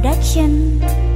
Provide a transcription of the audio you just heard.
Production.